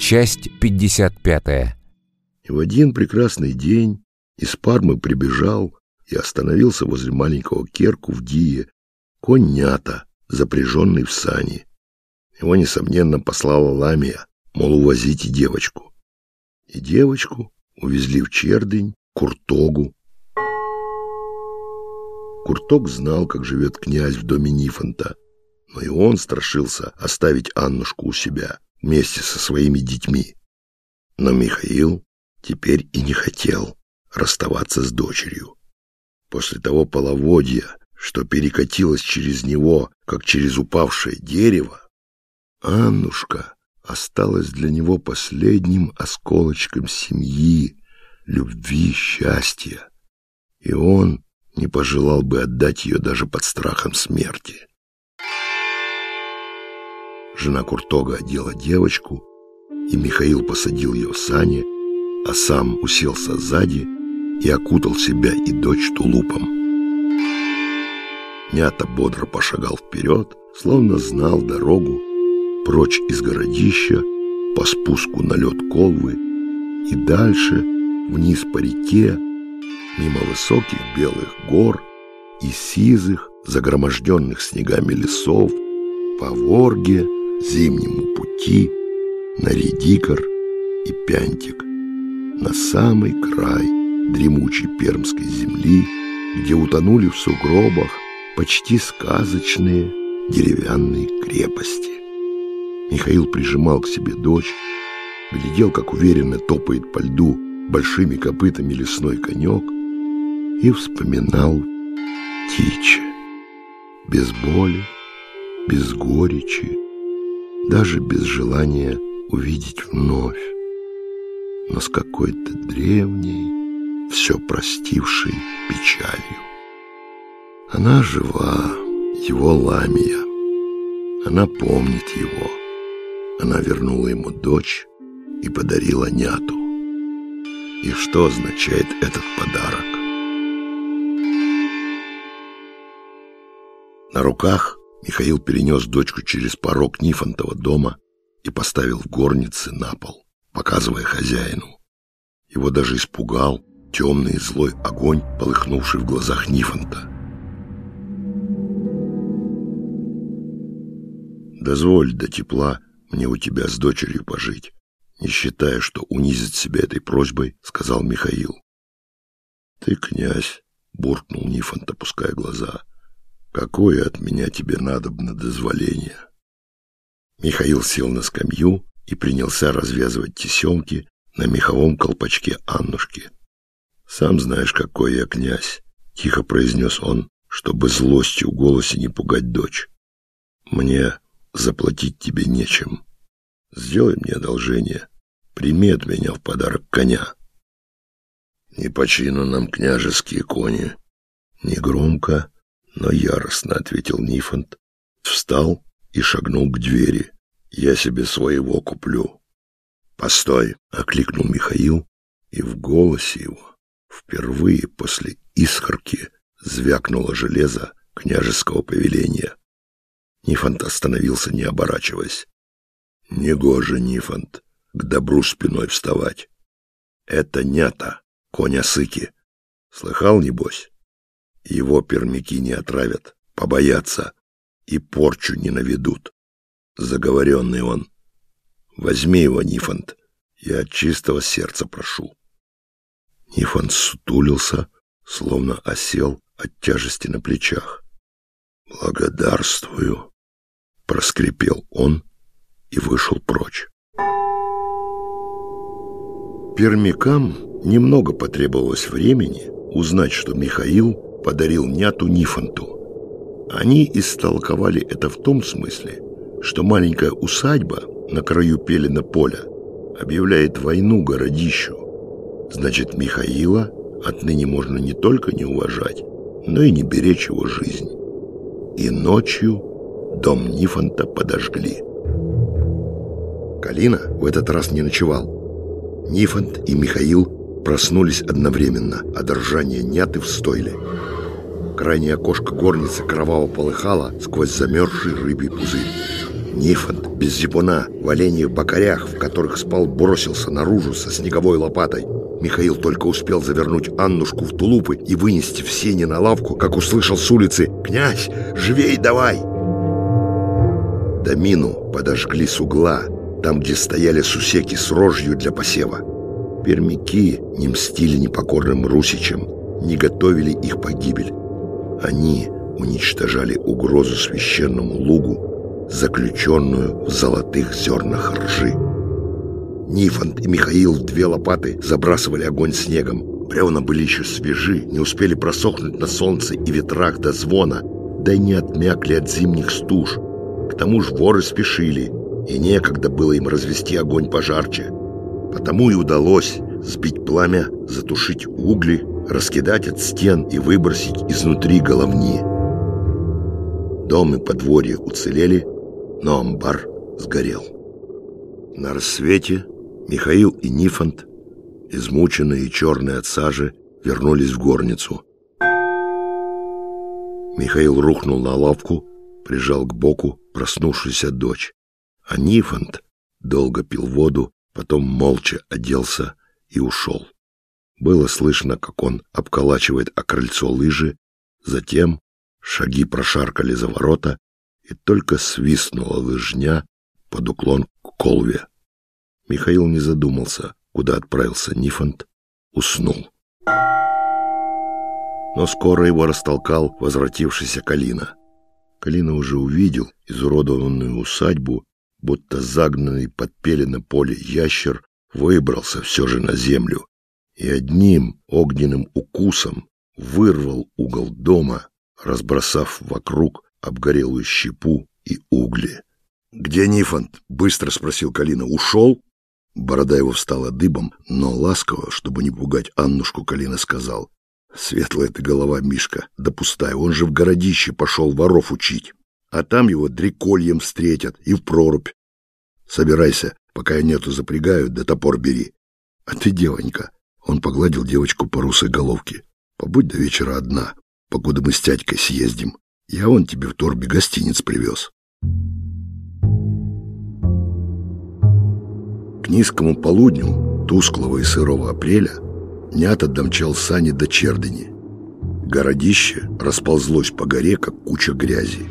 Часть 55. И в один прекрасный день из Пармы прибежал и остановился возле маленького Керку в Дие конь Нята, запряженный в сани. Его, несомненно, послала Ламия, мол, увозите девочку. И девочку увезли в Чердень, Куртогу. Куртог знал, как живет князь в доме Нифонта, но и он страшился оставить Аннушку у себя вместе со своими детьми. Но Михаил теперь и не хотел расставаться с дочерью. После того половодья, что перекатилось через него, как через упавшее дерево, Аннушка осталась для него последним осколочком семьи, любви, счастья. И он не пожелал бы отдать ее даже под страхом смерти. Жена Куртога одела девочку, и Михаил посадил ее в сани, а сам уселся сзади и окутал себя и дочь тулупом. Нята бодро пошагал вперед, словно знал дорогу, прочь из городища, по спуску на лед колвы и дальше вниз по реке, мимо высоких белых гор и сизых, загроможденных снегами лесов, по Ворге, зимнему пути на Редикар и Пянтик, на самый край дремучей пермской земли, где утонули в сугробах почти сказочные деревянные крепости. Михаил прижимал к себе дочь, глядел, как уверенно топает по льду большими копытами лесной конек и вспоминал Тича. Без боли, без горечи, даже без желания увидеть вновь, но с какой-то древней, все простившей печалью. Она жива, его ламия, она помнит его. Она вернула ему дочь и подарила няту. И что означает этот подарок? На руках Михаил перенес дочку через порог Нифонтова дома и поставил в горнице на пол, показывая хозяину. Его даже испугал темный и злой огонь, полыхнувший в глазах Нифонта. «Дозволь до тепла мне у тебя с дочерью пожить, не считая, что унизит себя этой просьбой», — сказал Михаил. «Ты князь», — буркнул Нифонт, опуская глаза, — Какое от меня тебе надобно дозволение? Михаил сел на скамью и принялся развязывать тесемки на меховом колпачке Аннушки. «Сам знаешь, какой я князь», — тихо произнес он, чтобы злостью в голосе не пугать дочь. «Мне заплатить тебе нечем. Сделай мне одолжение. Прими от меня в подарок коня». «Не почину нам княжеские кони». Негромко, но яростно ответил Нифонт, встал и шагнул к двери. «Я себе своего куплю». «Постой!» — окликнул Михаил, и в голосе его впервые после искорки звякнуло железо княжеского повеления. Нифонт остановился, не оборачиваясь. «Негоже, Нифонт, к добру спиной вставать. Это нята, коня сыки. Слыхал, небось?» Его пермяки не отравят, побоятся и порчу не наведут. Заговоренный он. Возьми его, Нифонт, я от чистого сердца прошу. Нифонт сутулился, словно осел от тяжести на плечах. «Благодарствую», — проскрипел он и вышел прочь. Пермякам немного потребовалось времени узнать, что Михаил подарил няту Нифонту. Они истолковали это в том смысле, что маленькая усадьба на краю пелена поля объявляет войну городищу. Значит, Михаила отныне можно не только не уважать, но и не беречь его жизнь. И ночью дом Нифонта подожгли. Калина в этот раз не ночевал. Нифонт и Михаил проснулись одновременно, а дрожание няты в стойле. Крайнее окошко горницы кроваво полыхало сквозь замерзший рыбий пузырь. Нифонт без зипуна, в оленьих бокарях, в которых спал, бросился наружу со снеговой лопатой. Михаил только успел завернуть Аннушку в тулупы и вынести в сене на лавку, как услышал с улицы «Князь, живей давай!» Домину подожгли с угла, там, где стояли сусеки с рожью для посева. Пермяки не мстили непокорным русичам, не готовили их погибель. Они уничтожали угрозу священному лугу, заключенную в золотых зернах ржи. Нифонт и Михаил в две лопаты забрасывали огонь снегом. Бревна были еще свежи, не успели просохнуть на солнце и ветрах до звона, да и не отмякли от зимних стуж. К тому же воры спешили, и некогда было им развести огонь пожарче. Потому и удалось сбить пламя, затушить угли, раскидать от стен и выбросить изнутри головни. Дом и подворье уцелели, но амбар сгорел. На рассвете Михаил и Нифонт, измученные и черные от сажи, вернулись в горницу. Михаил рухнул на лавку, прижал к боку проснувшуюся дочь. А Нифонт долго пил воду, потом молча оделся и ушел. Было слышно, как он обколачивает о крыльцо лыжи, затем шаги прошаркали за ворота, и только свистнула лыжня под уклон к колве. Михаил не задумался, куда отправился Нифонт, уснул. Но скоро его растолкал возвратившийся Калина. Калина уже увидел изуродованную усадьбу, будто загнанный под пелено поле ящер выбрался все же на землю и одним огненным укусом вырвал угол дома, разбросав вокруг обгорелую щепу и угли. «Где Нифонт?» — быстро спросил Калина. «Ушел?» Борода его встала дыбом, но ласково, чтобы не пугать Аннушку, Калина сказал. «Светлая ты голова, Мишка, да пустая, он же в городище пошел воров учить, а там его дрекольем встретят и в прорубь. Собирайся, пока я нету запрягаю, да топор бери. А ты, девонька, он погладил девочку по русой головке, побудь до вечера одна, покуда мы с тятькой съездим. Я он тебе в торбе гостиниц привез». низкому полудню тусклого и сырого апреля Нята домчал сани до Чердыни. Городище расползлось по горе, как куча грязи.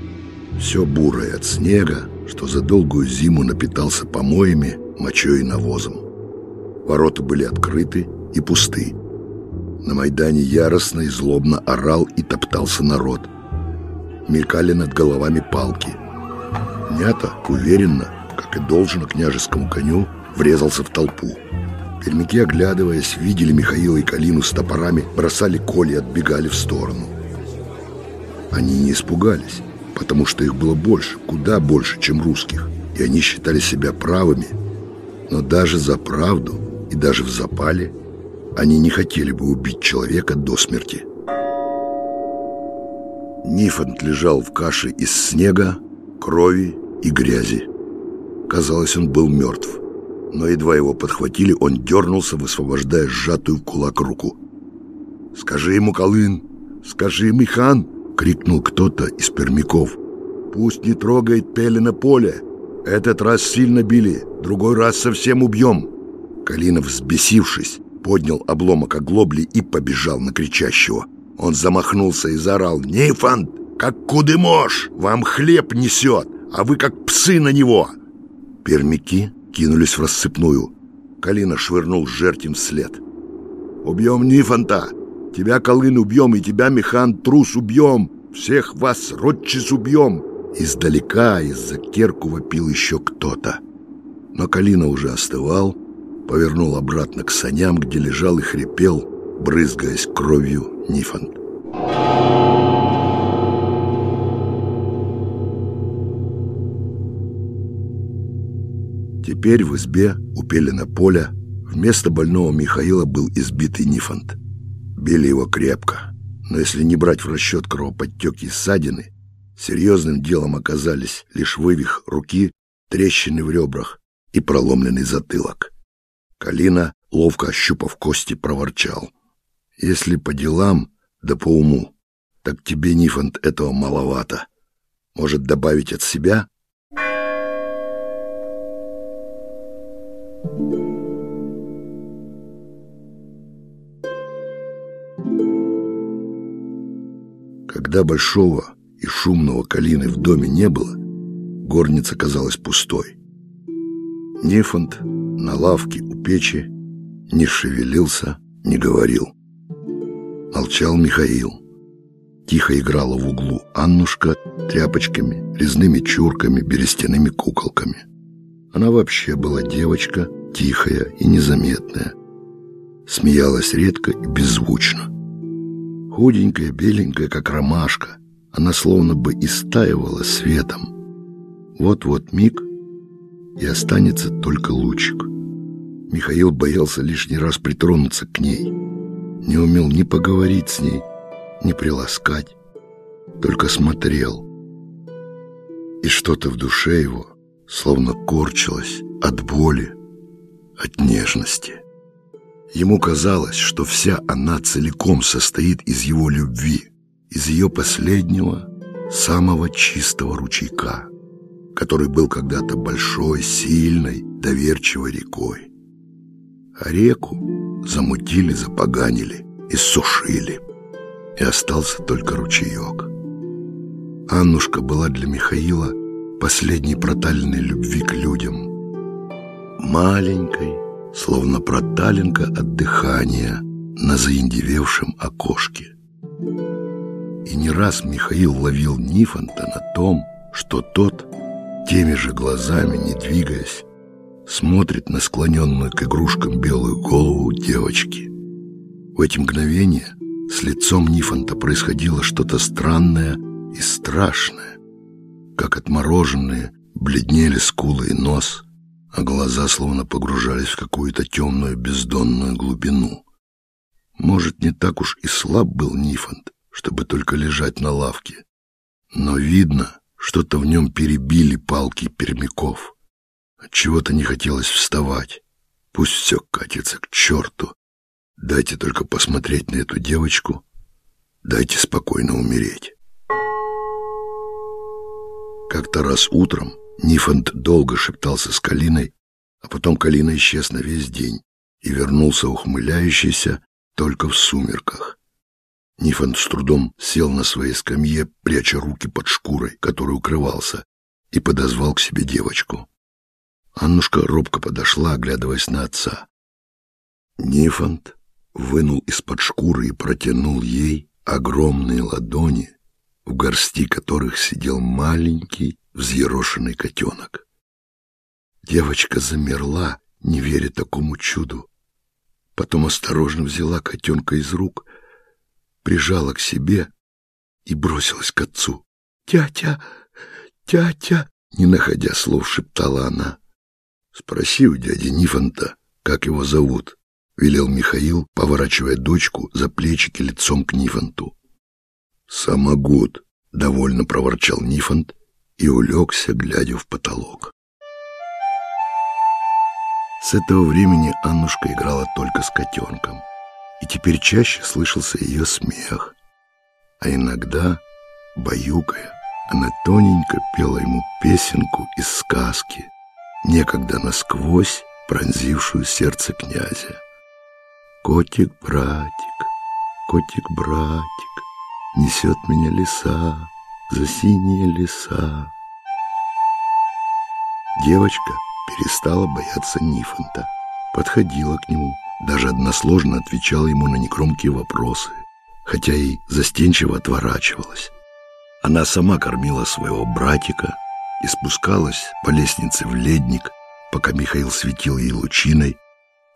Все бурое от снега, что за долгую зиму напитался помоями, мочой и навозом. Ворота были открыты и пусты. На Майдане яростно и злобно орал и топтался народ. Мелькали над головами палки. Нята уверенно, как и должно княжескому коню, врезался в толпу. Пермяки, оглядываясь, видели Михаила и Калину с топорами, бросали коли и отбегали в сторону. Они не испугались, потому что их было больше, куда больше, чем русских, и они считали себя правыми. Но даже за правду и даже в запале они не хотели бы убить человека до смерти. Нифонт лежал в каше из снега, крови и грязи. Казалось, он был мертв но едва его подхватили, он дернулся, высвобождая сжатую в кулак руку. «Скажи ему, Колын! Скажи, ему, хан! Крикнул кто-то из пермяков. «Пусть не трогает Пелена поле! Этот раз сильно били, другой раз совсем убьем!» Калинов, взбесившись, поднял обломок оглобли и побежал на кричащего. Он замахнулся и заорал «Нейфант, как кудымош! Вам хлеб несет, а вы как псы на него!» Пермяки кинулись в рассыпную. Калина швырнул жертвим вслед. «Убьем Нифонта! Тебя, Колын, убьем, и тебя, Механ, трус, убьем! Всех вас, Ротчис, убьем!» Издалека из-за керку вопил еще кто-то. Но Калина уже остывал, повернул обратно к саням, где лежал и хрипел, брызгаясь кровью Нифонт. Теперь в избе у Пелена поля вместо больного Михаила был избитый Нифонт. Били его крепко, но если не брать в расчет кровоподтеки и ссадины, серьезным делом оказались лишь вывих руки, трещины в ребрах и проломленный затылок. Калина, ловко ощупав кости, проворчал. «Если по делам, да по уму, так тебе, Нифонт, этого маловато. Может, добавить от себя?» Когда большого и шумного калины в доме не было, горница казалась пустой. Нефант на лавке у печи не шевелился, не говорил. Молчал Михаил. Тихо играла в углу Аннушка тряпочками, резными чурками, берестяными куколками. Она вообще была девочка, тихая и незаметная. Смеялась редко и беззвучно. Худенькая, беленькая, как ромашка, она словно бы истаивала светом. Вот-вот миг, и останется только лучик. Михаил боялся лишний раз притронуться к ней. Не умел ни поговорить с ней, ни приласкать. Только смотрел. И что-то в душе его словно корчилось от боли, от нежности. Ему казалось, что вся она целиком состоит из его любви, из ее последнего, самого чистого ручейка, который был когда-то большой, сильной, доверчивой рекой. А реку замутили, запоганили, иссушили, и остался только ручеек. Аннушка была для Михаила последней протальной любви к людям. Маленькой, словно проталинка от дыхания на заиндевевшем окошке. И не раз Михаил ловил Нифонта на том, что тот, теми же глазами, не двигаясь, смотрит на склоненную к игрушкам белую голову девочки. В эти мгновения с лицом Нифонта происходило что-то странное и страшное, как отмороженные бледнели скулы и нос, а глаза словно погружались в какую-то темную бездонную глубину. Может, не так уж и слаб был Нифонт, чтобы только лежать на лавке. Но видно, что-то в нем перебили палки пермяков. Отчего-то не хотелось вставать. Пусть все катится к черту. Дайте только посмотреть на эту девочку. Дайте спокойно умереть. Как-то раз утром Нифонт долго шептался с Калиной, а потом Калина исчез на весь день и вернулся ухмыляющийся только в сумерках. Нифонт с трудом сел на своей скамье, пряча руки под шкурой, которой укрывался, и подозвал к себе девочку. Аннушка робко подошла, оглядываясь на отца. Нифонт вынул из-под шкуры и протянул ей огромные ладони, в горсти которых сидел маленький взъерошенный котенок. Девочка замерла, не веря такому чуду. Потом осторожно взяла котенка из рук, прижала к себе и бросилась к отцу. «Тятя! Тятя!» Не находя слов, шептала она. «Спроси у дяди Нифонта, как его зовут», — велел Михаил, поворачивая дочку за плечики лицом к Нифонту. «Самогуд», — довольно проворчал Нифонт и улегся, глядя в потолок. С этого времени Аннушка играла только с котенком, и теперь чаще слышался ее смех. А иногда, баюкая, она тоненько пела ему песенку из сказки, некогда насквозь пронзившую сердце князя. Котик-братик, котик-братик, несет меня леса, за синие леса. Девочка перестала бояться Нифонта, подходила к нему, даже односложно отвечала ему на некромкие вопросы, хотя и застенчиво отворачивалась. Она сама кормила своего братика и спускалась по лестнице в ледник, пока Михаил светил ей лучиной,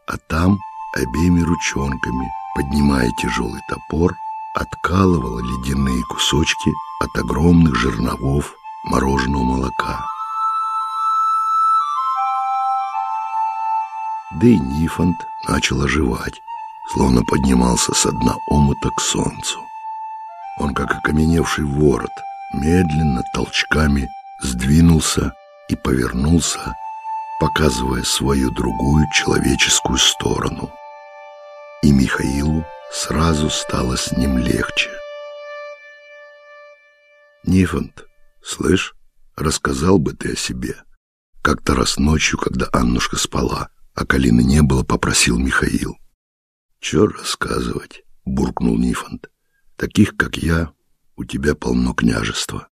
а там обеими ручонками, поднимая тяжелый топор, откалывала ледяные кусочки от огромных жерновов мороженого молока. Да и Нифонт начал оживать, словно поднимался со дна омута к солнцу. Он, как окаменевший ворот, медленно толчками сдвинулся и повернулся, показывая свою другую человеческую сторону. И Михаилу сразу стало с ним легче. Нифонт, слышь, рассказал бы ты о себе. Как-то раз ночью, когда Аннушка спала, а Калины не было, попросил Михаил. «Чё рассказывать?» — буркнул Нифонт. «Таких, как я, у тебя полно княжества».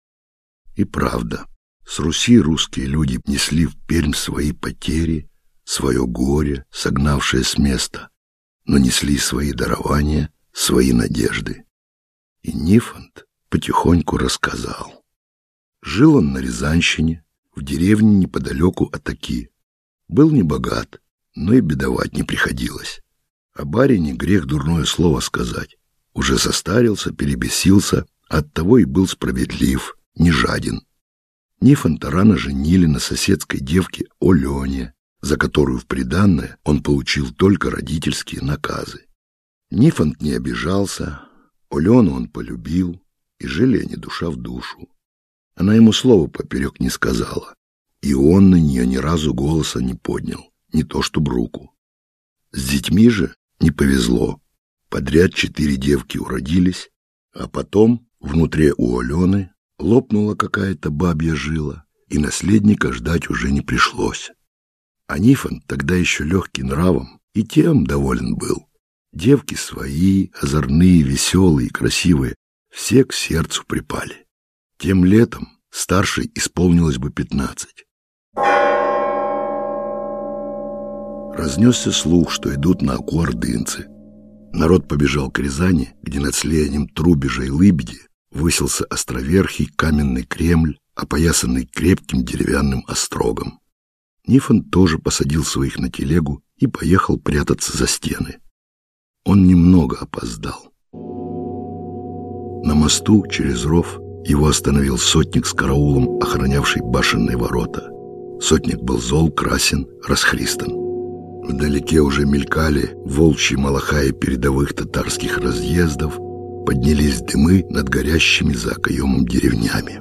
И правда, с Руси русские люди несли в Пермь свои потери, свое горе, согнавшее с места, но несли свои дарования, свои надежды. И Нифонт потихоньку рассказал. Жил он на Рязанщине, в деревне неподалеку от Оки. Был не богат, но и бедовать не приходилось. О барине грех дурное слово сказать. Уже состарился, перебесился, оттого и был справедлив, не жаден. Нифонта рано женили на соседской девке Олене, за которую в приданное он получил только родительские наказы. Нифонт не обижался, Олену он полюбил, и жили они душа в душу. Она ему слова поперек не сказала, и он на нее ни разу голоса не поднял, не то чтоб руку. С детьми же не повезло. Подряд четыре девки уродились, а потом внутри у Алены лопнула какая-то бабья жила, и наследника ждать уже не пришлось. А Нифон тогда еще легкий нравом и тем доволен был. Девки свои, озорные, веселые, красивые, все к сердцу припали. Тем летом старшей исполнилось бы пятнадцать. Разнесся слух, что идут на оку ордынцы. Народ побежал к Рязани, где над слиянием Трубежа и Лыбеди высился островерхий каменный Кремль, опоясанный крепким деревянным острогом. Нифон тоже посадил своих на телегу и поехал прятаться за стены. Он немного опоздал. На мосту через ров его остановил сотник с караулом, охранявший башенные ворота. Сотник был зол, красен, расхристан. Вдалеке уже мелькали волчьи малахаи передовых татарских разъездов, поднялись дымы над горящими за окоемом деревнями.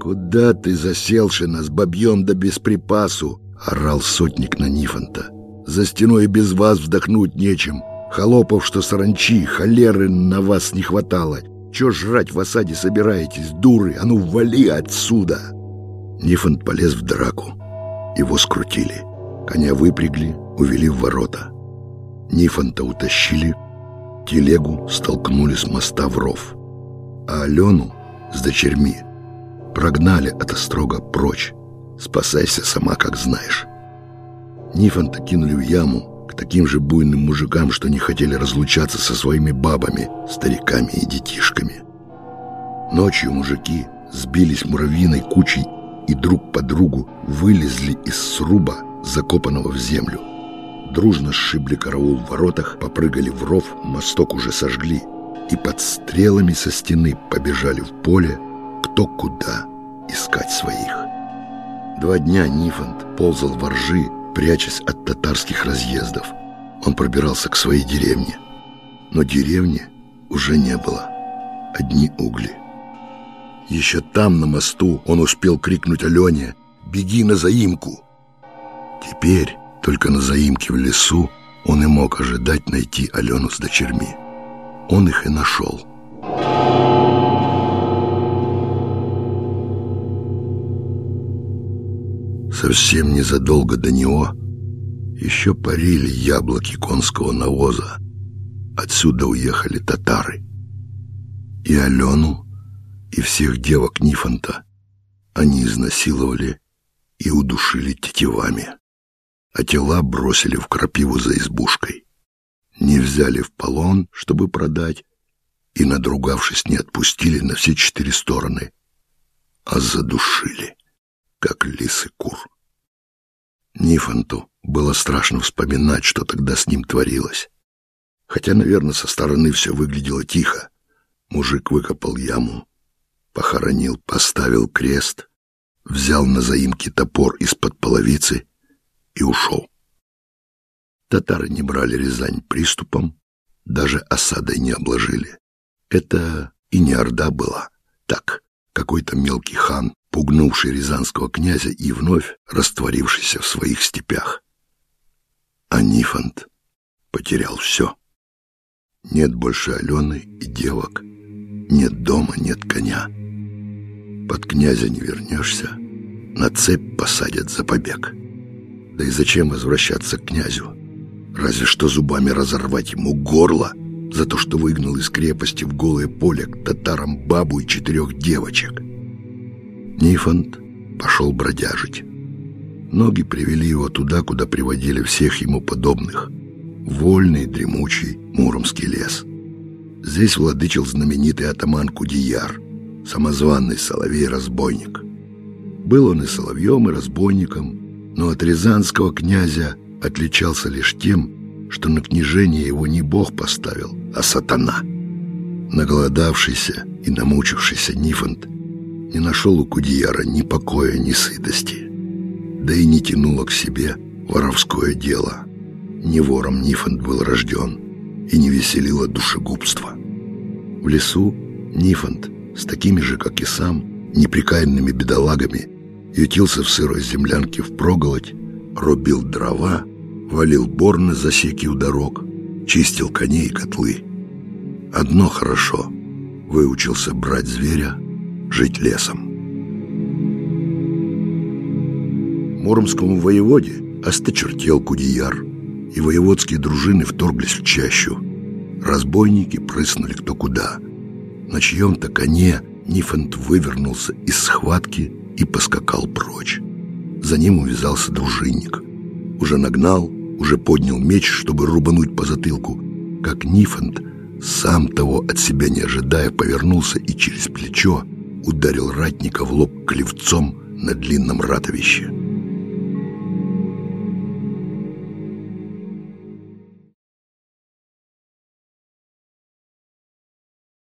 «Куда ты заселши нас, бабьем да без припасу?» — орал сотник на Нифонта. «За стеной без вас вдохнуть нечем. Холопов, что саранчи, холеры на вас не хватало. Че жрать в осаде собираетесь, дуры? А ну, вали отсюда!» Нифонт полез в драку. Его скрутили. Коня выпрягли, увели в ворота. Нифонта утащили, телегу столкнули с моста в ров. А Алену с дочерьми прогнали от острога прочь. Спасайся сама, как знаешь. Нифонта кинули в яму к таким же буйным мужикам, что не хотели разлучаться со своими бабами, стариками и детишками. Ночью мужики сбились муравьиной кучей и друг по другу вылезли из сруба, закопанного в землю. Дружно сшибли караул в воротах, попрыгали в ров, мосток уже сожгли и под стрелами со стены побежали в поле, кто куда искать своих. Два дня Нифонт ползал во ржи, прячась от татарских разъездов. Он пробирался к своей деревне. Но деревни уже не было. Одни угли. Еще там, на мосту, он успел крикнуть Алене «Беги на заимку!» Теперь, только на заимке в лесу, он и мог ожидать найти Алену с дочерьми. Он их и нашел. Совсем незадолго до него еще парили яблоки конского навоза. Отсюда уехали татары. И Алену, и всех девок Нифонта они изнасиловали и удушили тетивами, а тела бросили в крапиву за избушкой. Не взяли в полон, чтобы продать, и, надругавшись, не отпустили на все четыре стороны, а задушили, как лис и кур. Нифонту было страшно вспоминать, что тогда с ним творилось. Хотя, наверное, со стороны все выглядело тихо. Мужик выкопал яму, похоронил, поставил крест, взял на заимки топор из-под половицы и ушел. Татары не брали Рязань приступом, даже осадой не обложили. Это и не орда была, так, какой-то мелкий хан, пугнувший рязанского князя и вновь растворившийся в своих степях. А Нифонт потерял все. Нет больше Алены и девок, нет дома, нет коня. Под князя не вернешься, на цепь посадят за побег. Да и зачем возвращаться к князю? Разве что зубами разорвать ему горло за то, что выгнал из крепости в голое поле к татарам бабу и четырех девочек. Нифонт пошел бродяжить. Ноги привели его туда, куда приводили всех ему подобных. Вольный, дремучий Муромский лес. Здесь владычил знаменитый атаман Кудияр, самозванный соловей-разбойник. Был он и соловьем, и разбойником, но от рязанского князя отличался лишь тем, что на княжение его не бог поставил, а сатана. Наголодавшийся и намучившийся Нифонт не нашел у Кудияра ни покоя, ни сытости да и не тянуло к себе воровское дело. Не вором Нифонт был рожден и не веселило душегубство. В лесу Нифонт с такими же, как и сам, неприкаянными бедолагами ютился в сырой землянке впроголодь, рубил дрова, валил бор на засеки у дорог, чистил коней и котлы. Одно хорошо — выучился брать зверя, жить лесом. Муромскому воеводе осточертел Кудияр, и воеводские дружины вторглись в чащу. Разбойники прыснули кто куда. На чьем-то коне Нифонт вывернулся из схватки и поскакал прочь. За ним увязался дружинник. Уже нагнал, уже поднял меч, чтобы рубануть по затылку, как Нифонт, сам того от себя не ожидая, повернулся и через плечо ударил ратника в лоб клевцом на длинном ратовище.